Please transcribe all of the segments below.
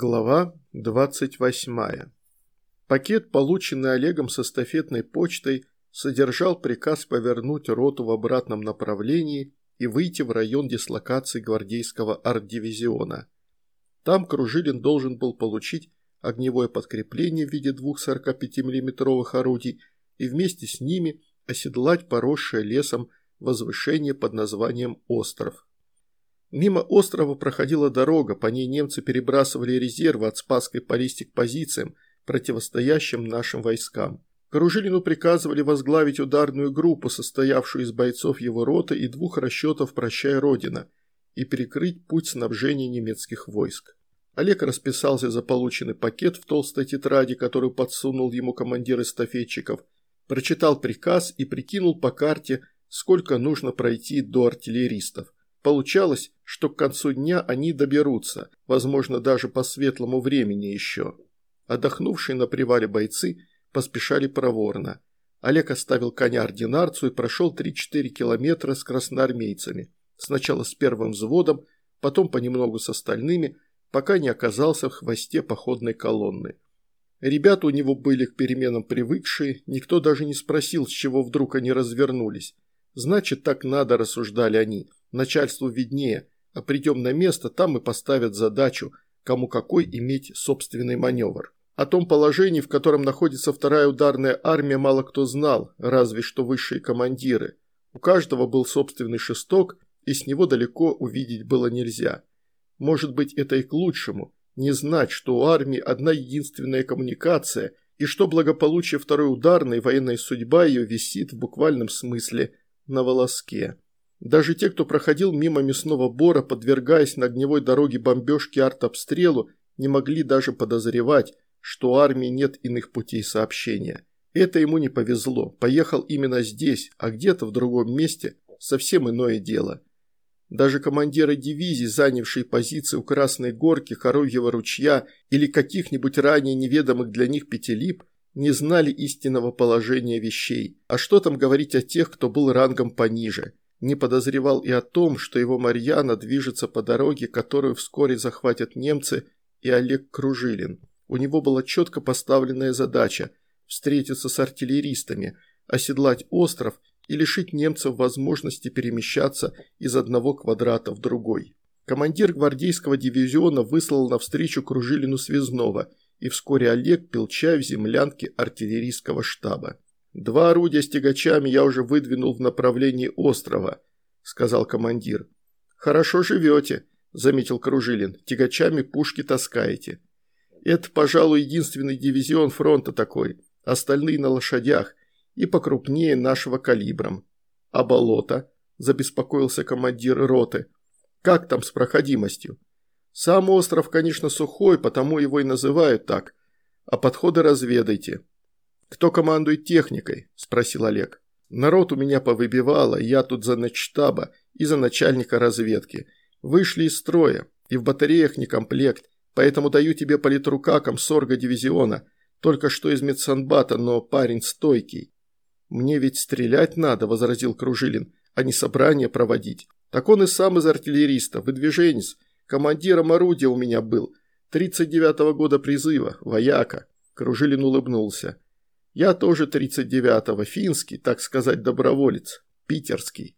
Глава 28. Пакет, полученный Олегом с эстафетной почтой, содержал приказ повернуть роту в обратном направлении и выйти в район дислокации гвардейского арт-дивизиона. Там Кружилин должен был получить огневое подкрепление в виде двух 45 миллиметровых орудий и вместе с ними оседлать поросшее лесом возвышение под названием «Остров». Мимо острова проходила дорога, по ней немцы перебрасывали резервы от Спасской Полисти к позициям, противостоящим нашим войскам. Кружилину приказывали возглавить ударную группу, состоявшую из бойцов его роты и двух расчетов «Прощай, Родина», и перекрыть путь снабжения немецких войск. Олег расписался за полученный пакет в толстой тетради, которую подсунул ему командир эстафетчиков, прочитал приказ и прикинул по карте, сколько нужно пройти до артиллеристов. Получалось, что к концу дня они доберутся, возможно, даже по светлому времени еще. Отдохнувшие на привале бойцы поспешали проворно. Олег оставил коня ординарцу и прошел 3-4 километра с красноармейцами. Сначала с первым взводом, потом понемногу с остальными, пока не оказался в хвосте походной колонны. Ребята у него были к переменам привыкшие, никто даже не спросил, с чего вдруг они развернулись. Значит, так надо, рассуждали они. Начальству виднее, а придем на место, там и поставят задачу, кому какой иметь собственный маневр. О том положении, в котором находится вторая ударная армия, мало кто знал, разве что высшие командиры. У каждого был собственный шесток, и с него далеко увидеть было нельзя. Может быть, это и к лучшему, не знать, что у армии одна единственная коммуникация, и что благополучие второй ударной, военная судьба ее висит в буквальном смысле на волоске. Даже те, кто проходил мимо мясного бора, подвергаясь на огневой дороге бомбежке артобстрелу, не могли даже подозревать, что у армии нет иных путей сообщения. Это ему не повезло, поехал именно здесь, а где-то в другом месте совсем иное дело. Даже командиры дивизий, занявшие позиции у Красной Горки, Коровьего ручья или каких-нибудь ранее неведомых для них пятилип, не знали истинного положения вещей. А что там говорить о тех, кто был рангом пониже – не подозревал и о том, что его Марьяна движется по дороге, которую вскоре захватят немцы и Олег Кружилин. У него была четко поставленная задача – встретиться с артиллеристами, оседлать остров и лишить немцев возможности перемещаться из одного квадрата в другой. Командир гвардейского дивизиона выслал навстречу Кружилину связного, и вскоре Олег пил чай в землянке артиллерийского штаба. «Два орудия с тягачами я уже выдвинул в направлении острова», – сказал командир. «Хорошо живете», – заметил Кружилин. «Тягачами пушки таскаете». «Это, пожалуй, единственный дивизион фронта такой. Остальные на лошадях и покрупнее нашего калибром». «А болото?» – забеспокоился командир роты. «Как там с проходимостью?» «Сам остров, конечно, сухой, потому его и называют так. А подходы разведайте. «Кто командует техникой?» – спросил Олег. «Народ у меня повыбивало, я тут за начштаба и за начальника разведки. Вышли из строя, и в батареях не комплект, поэтому даю тебе политрука комсорга дивизиона, только что из медсанбата, но парень стойкий». «Мне ведь стрелять надо», – возразил Кружилин, – «а не собрание проводить. Так он и сам из артиллериста, выдвиженец, командиром орудия у меня был, 39-го года призыва, вояка». Кружилин улыбнулся. Я тоже 39-го, финский, так сказать, доброволец, питерский.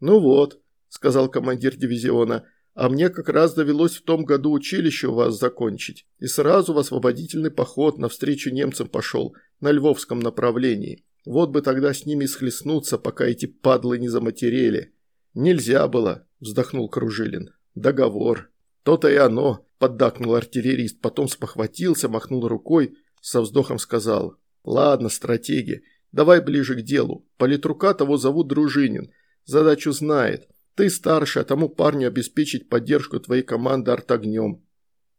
Ну вот, сказал командир дивизиона, а мне как раз довелось в том году училище у вас закончить. И сразу в освободительный поход навстречу немцам пошел, на львовском направлении. Вот бы тогда с ними схлестнуться, пока эти падлы не заматерели. Нельзя было, вздохнул Кружилин. Договор. То-то и оно, поддакнул артиллерист, потом спохватился, махнул рукой, со вздохом сказал. «Ладно, стратеги, давай ближе к делу. Политрука того зовут Дружинин. Задачу знает. Ты старше, а тому парню обеспечить поддержку твоей команды артогнем».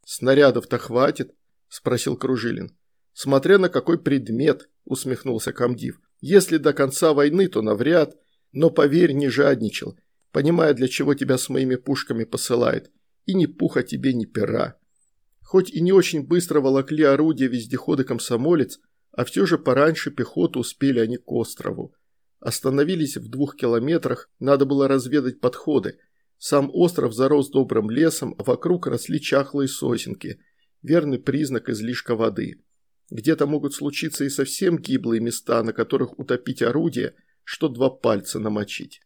«Снарядов-то хватит?» – спросил Кружилин. «Смотря на какой предмет», – усмехнулся комдив. «Если до конца войны, то навряд. Но поверь, не жадничал, понимая, для чего тебя с моими пушками посылают. И ни пуха тебе, ни пера». Хоть и не очень быстро волокли орудия вездеходы комсомолец, а все же пораньше пехоту успели они к острову. Остановились в двух километрах, надо было разведать подходы. Сам остров зарос добрым лесом, а вокруг росли чахлые сосенки. верный признак излишка воды. Где-то могут случиться и совсем гиблые места, на которых утопить орудие, что два пальца намочить.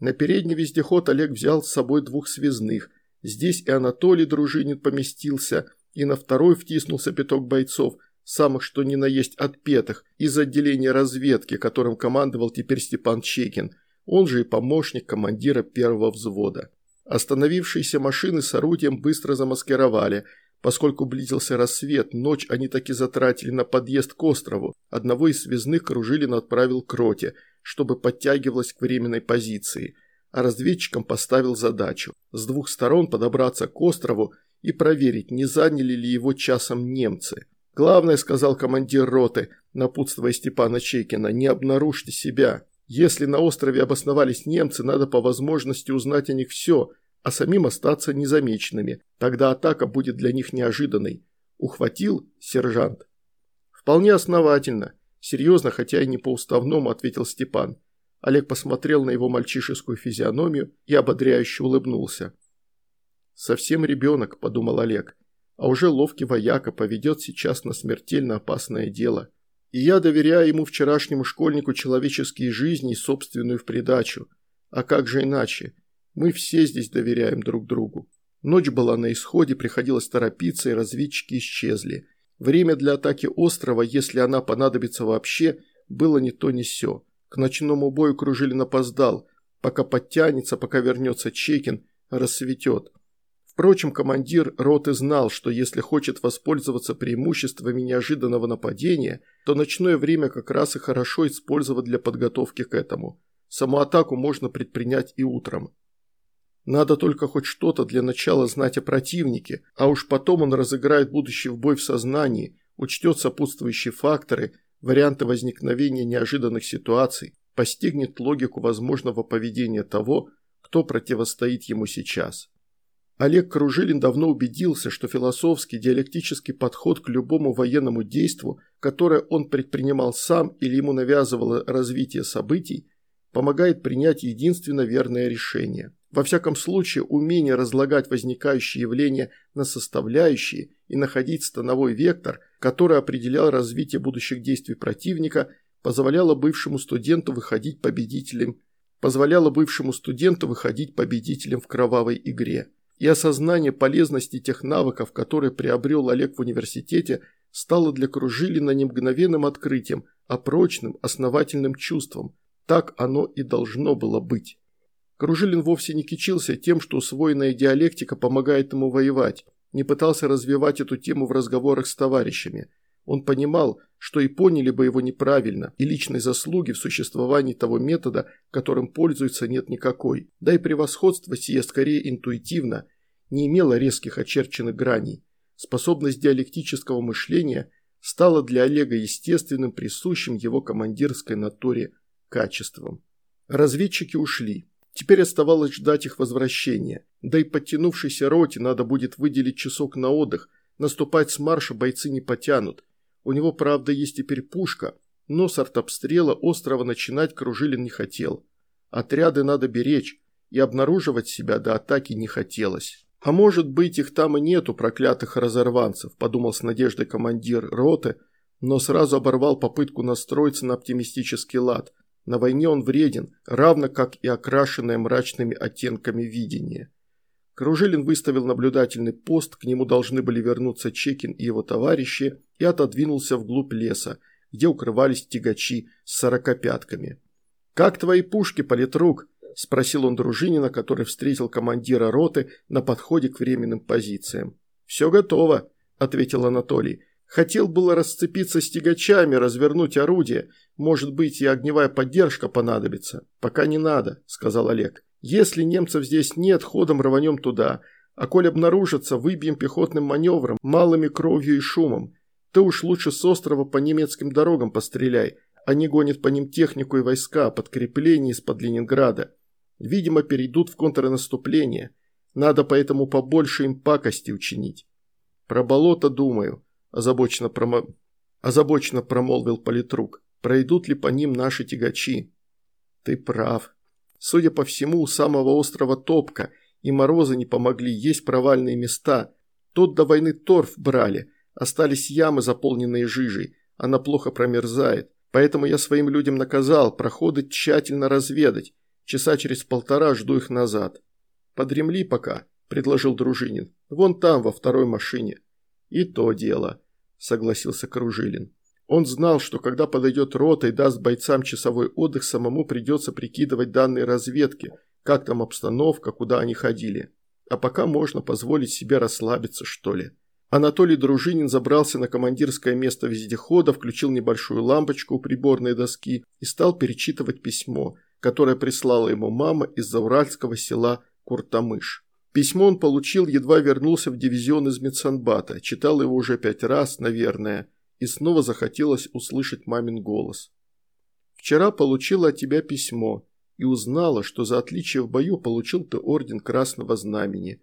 На передний вездеход Олег взял с собой двух связных. Здесь и Анатолий Дружинин поместился, и на второй втиснулся пяток бойцов, самых что ни на есть отпетых, из отделения разведки, которым командовал теперь Степан Чекин, он же и помощник командира первого взвода. Остановившиеся машины с орудием быстро замаскировали. Поскольку близился рассвет, ночь они таки затратили на подъезд к острову. Одного из связных Кружилин отправил к роте, чтобы подтягивалась к временной позиции, а разведчикам поставил задачу с двух сторон подобраться к острову и проверить, не заняли ли его часом немцы. «Главное», – сказал командир роты, напутствуя Степана Чекина, – «не обнаружьте себя. Если на острове обосновались немцы, надо по возможности узнать о них все, а самим остаться незамеченными. Тогда атака будет для них неожиданной. Ухватил сержант?» «Вполне основательно», – серьезно, хотя и не по-уставному, ответил Степан. Олег посмотрел на его мальчишескую физиономию и ободряюще улыбнулся. «Совсем ребенок», – подумал Олег а уже ловкий вояка поведет сейчас на смертельно опасное дело. И я доверяю ему вчерашнему школьнику человеческие жизни и собственную в придачу. А как же иначе? Мы все здесь доверяем друг другу. Ночь была на исходе, приходилось торопиться, и разведчики исчезли. Время для атаки острова, если она понадобится вообще, было не то ни сё. К ночному бою Кружилин опоздал. Пока подтянется, пока вернется Чекин, рассветет. Впрочем, командир роты знал, что если хочет воспользоваться преимуществами неожиданного нападения, то ночное время как раз и хорошо использовать для подготовки к этому. Саму атаку можно предпринять и утром. Надо только хоть что-то для начала знать о противнике, а уж потом он разыграет будущий в бой в сознании, учтет сопутствующие факторы, варианты возникновения неожиданных ситуаций, постигнет логику возможного поведения того, кто противостоит ему сейчас. Олег Кружилин давно убедился, что философский диалектический подход к любому военному действу, которое он предпринимал сам или ему навязывало развитие событий, помогает принять единственно верное решение. Во всяком случае, умение разлагать возникающие явления на составляющие и находить становой вектор, который определял развитие будущих действий противника, позволяло бывшему студенту выходить победителем, позволяло бывшему студенту выходить победителем в кровавой игре и осознание полезности тех навыков, которые приобрел Олег в университете, стало для Кружилина не мгновенным открытием, а прочным, основательным чувством. Так оно и должно было быть. Кружилин вовсе не кичился тем, что усвоенная диалектика помогает ему воевать, не пытался развивать эту тему в разговорах с товарищами. Он понимал, что и поняли бы его неправильно, и личной заслуги в существовании того метода, которым пользуется, нет никакой. Да и превосходство сие скорее интуитивно, не имело резких очерченных граней. Способность диалектического мышления стала для Олега естественным, присущим его командирской натуре качеством. Разведчики ушли. Теперь оставалось ждать их возвращения. Да и подтянувшейся роте надо будет выделить часок на отдых. Наступать с марша бойцы не потянут. У него, правда, есть теперь пушка, но с артобстрела острова начинать Кружилин не хотел. Отряды надо беречь, и обнаруживать себя до атаки не хотелось. «А может быть, их там и нету, проклятых разорванцев», – подумал с надеждой командир роты, но сразу оборвал попытку настроиться на оптимистический лад. На войне он вреден, равно как и окрашенное мрачными оттенками видение. Кружилин выставил наблюдательный пост, к нему должны были вернуться Чекин и его товарищи, и отодвинулся вглубь леса, где укрывались тягачи с сорокопятками. «Как твои пушки, политрук?» – спросил он дружинина, который встретил командира роты на подходе к временным позициям. «Все готово», – ответил Анатолий. «Хотел было расцепиться с тягачами, развернуть орудие. Может быть, и огневая поддержка понадобится». «Пока не надо», – сказал Олег. Если немцев здесь нет, ходом рванем туда. А коль обнаружатся, выбьем пехотным маневром, малыми кровью и шумом. Ты уж лучше с острова по немецким дорогам постреляй. Они гонят по ним технику и войска, подкрепление из-под Ленинграда. Видимо, перейдут в контрнаступление. Надо поэтому побольше им пакости учинить. Про болото думаю, озабоченно, промо... озабоченно промолвил политрук. Пройдут ли по ним наши тягачи? Ты прав, Судя по всему, у самого острова топка, и морозы не помогли, есть провальные места. Тот до войны торф брали, остались ямы, заполненные жижей, она плохо промерзает. Поэтому я своим людям наказал проходы тщательно разведать. Часа через полтора жду их назад. Подремли пока, предложил Дружинин. Вон там, во второй машине. И то дело, согласился Кружилин. Он знал, что когда подойдет рота и даст бойцам часовой отдых, самому придется прикидывать данные разведки, как там обстановка, куда они ходили. А пока можно позволить себе расслабиться, что ли. Анатолий Дружинин забрался на командирское место вездехода, включил небольшую лампочку у приборной доски и стал перечитывать письмо, которое прислала ему мама из зауральского села Куртамыш. Письмо он получил, едва вернулся в дивизион из Медсанбата, читал его уже пять раз, наверное, и снова захотелось услышать мамин голос. «Вчера получила от тебя письмо и узнала, что за отличие в бою получил ты орден Красного Знамени.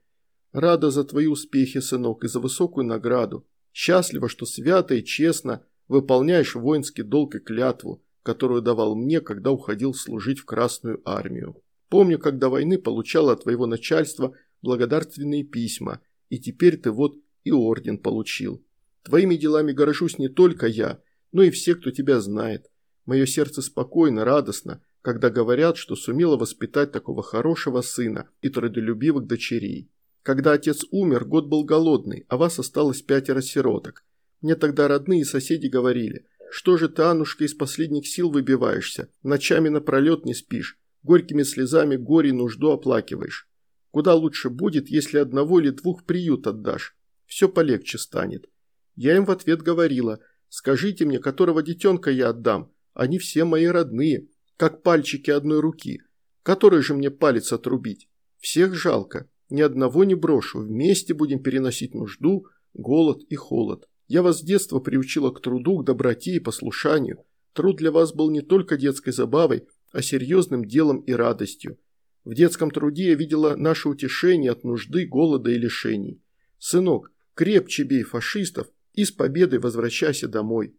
Рада за твои успехи, сынок, и за высокую награду. Счастлива, что свято и честно выполняешь воинский долг и клятву, которую давал мне, когда уходил служить в Красную армию. Помню, до войны получала от твоего начальства благодарственные письма, и теперь ты вот и орден получил. Твоими делами горжусь не только я, но и все, кто тебя знает. Мое сердце спокойно, радостно, когда говорят, что сумела воспитать такого хорошего сына и трудолюбивых дочерей. Когда отец умер, год был голодный, а вас осталось пятеро сироток. Мне тогда родные и соседи говорили, что же ты, Анушка, из последних сил выбиваешься, ночами напролет не спишь, горькими слезами горе и нужду оплакиваешь. Куда лучше будет, если одного или двух приют отдашь, все полегче станет. Я им в ответ говорила, скажите мне, которого детенка я отдам, они все мои родные, как пальчики одной руки, который же мне палец отрубить, всех жалко. Ни одного не брошу, вместе будем переносить нужду, голод и холод. Я вас с детства приучила к труду, к доброте и послушанию. Труд для вас был не только детской забавой, а серьезным делом и радостью. В детском труде я видела наше утешение от нужды, голода и лишений. Сынок, крепче бей фашистов и с победой возвращайся домой.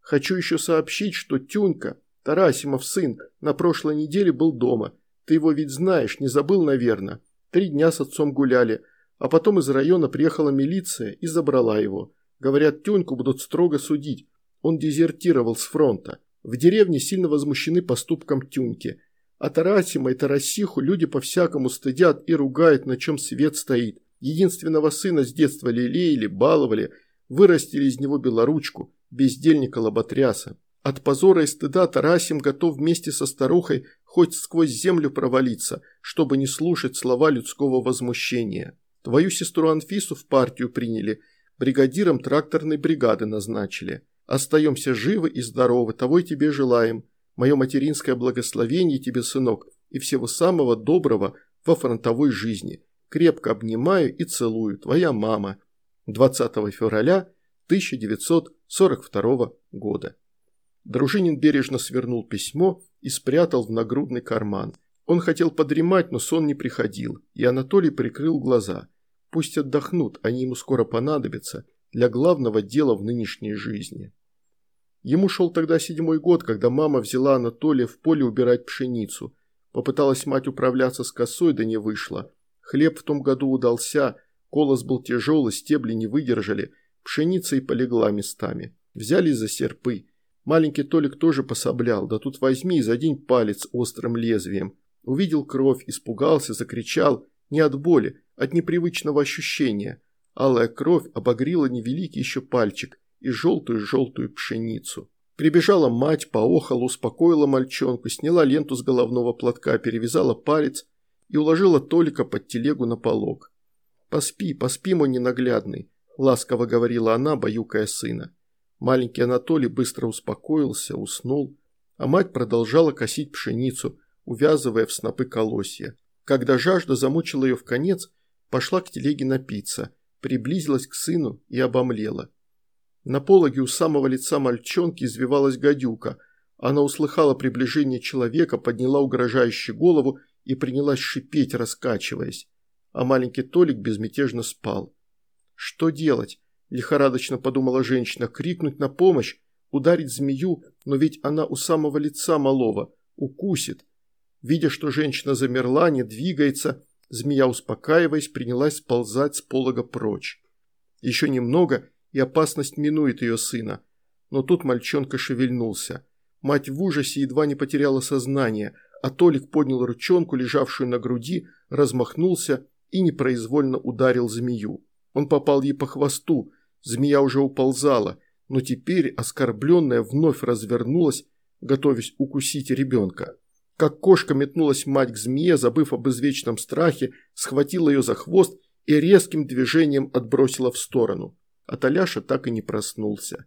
Хочу еще сообщить, что Тюнька, Тарасимов сын, на прошлой неделе был дома. Ты его ведь знаешь, не забыл, наверное. Три дня с отцом гуляли, а потом из района приехала милиция и забрала его. Говорят, Тюньку будут строго судить. Он дезертировал с фронта. В деревне сильно возмущены поступком Тюньки. А Тарасима и Тарасиху люди по-всякому стыдят и ругают, на чем свет стоит. Единственного сына с детства лелеяли, баловали, вырастили из него белоручку, бездельника-лоботряса. От позора и стыда Тарасим готов вместе со старухой хоть сквозь землю провалиться, чтобы не слушать слова людского возмущения. Твою сестру Анфису в партию приняли, бригадиром тракторной бригады назначили. Остаемся живы и здоровы, того и тебе желаем. Мое материнское благословение тебе, сынок, и всего самого доброго во фронтовой жизни. Крепко обнимаю и целую, твоя мама. 20 февраля 1942 года. Дружинин бережно свернул письмо и спрятал в нагрудный карман. Он хотел подремать, но сон не приходил, и Анатолий прикрыл глаза. Пусть отдохнут, они ему скоро понадобятся для главного дела в нынешней жизни. Ему шел тогда седьмой год, когда мама взяла Анатолия в поле убирать пшеницу. Попыталась мать управляться с косой, да не вышло. Хлеб в том году удался, колос был тяжелый, стебли не выдержали, пшеница и полегла местами. Взяли за серпы. Маленький Толик тоже пособлял, да тут возьми и задень палец острым лезвием. Увидел кровь, испугался, закричал. Не от боли, от непривычного ощущения. Алая кровь обогрила невеликий еще пальчик и желтую-желтую пшеницу. Прибежала мать, поохала, успокоила мальчонку, сняла ленту с головного платка, перевязала палец и уложила Толика под телегу на полог. «Поспи, поспи, мой ненаглядный», – ласково говорила она, баюкая сына. Маленький Анатолий быстро успокоился, уснул, а мать продолжала косить пшеницу, увязывая в снопы колосья. Когда жажда замучила ее в конец, пошла к телеге напиться, приблизилась к сыну и обомлела. На пологе у самого лица мальчонки извивалась гадюка. Она услыхала приближение человека, подняла угрожающую голову и принялась шипеть, раскачиваясь. А маленький Толик безмятежно спал. Что делать? лихорадочно подумала женщина, крикнуть на помощь, ударить змею, но ведь она у самого лица малого, укусит. Видя, что женщина замерла, не двигается, змея, успокаиваясь, принялась сползать с полога прочь. Еще немного, и опасность минует ее сына. Но тут мальчонка шевельнулся. Мать в ужасе едва не потеряла сознание, а Толик поднял ручонку, лежавшую на груди, размахнулся и непроизвольно ударил змею. Он попал ей по хвосту, змея уже уползала, но теперь оскорбленная вновь развернулась, готовясь укусить ребенка. Как кошка метнулась мать к змее, забыв об извечном страхе, схватила ее за хвост и резким движением отбросила в сторону. А Таляша так и не проснулся.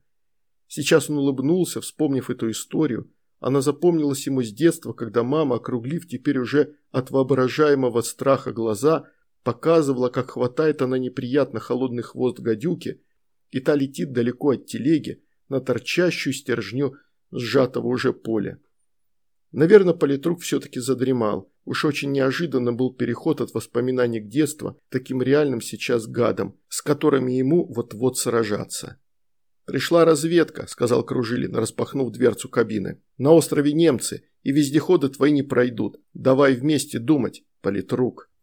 Сейчас он улыбнулся, вспомнив эту историю. Она запомнилась ему с детства, когда мама, округлив теперь уже от воображаемого страха глаза, показывала, как хватает она неприятно холодный хвост гадюки, и та летит далеко от телеги на торчащую стержню сжатого уже поля. Наверное, политрук все-таки задремал. Уж очень неожиданно был переход от воспоминаний к детству таким реальным сейчас гадом, с которыми ему вот-вот сражаться. «Пришла разведка», – сказал Кружилин, распахнув дверцу кабины. «На острове немцы, и вездеходы твои не пройдут. Давай вместе думать, политрук».